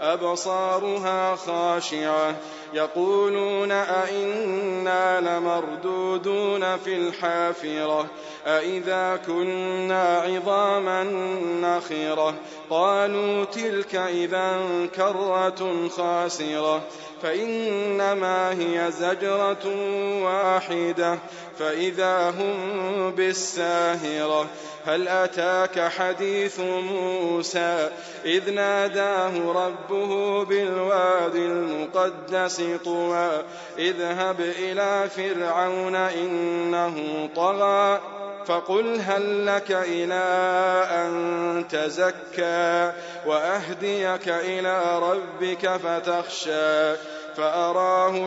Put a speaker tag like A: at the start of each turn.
A: أبصارها خاشعة. يقولون أئنا لمردودون في الحافرة؟ أئذا كنا عظاما نخرة؟ قالوا تلك إذا كرة خاسرة فإنما هي زجرة واحدة فإذا هم بالساهرة. هل أتاك حديث موسى؟ إذ ناداه ربه بالواد المقدس طوى اذهب إلى فرعون إنه طغى. فقل هل لك إلى أن تزكى وأهديك إلى ربك فتخشى. فأراه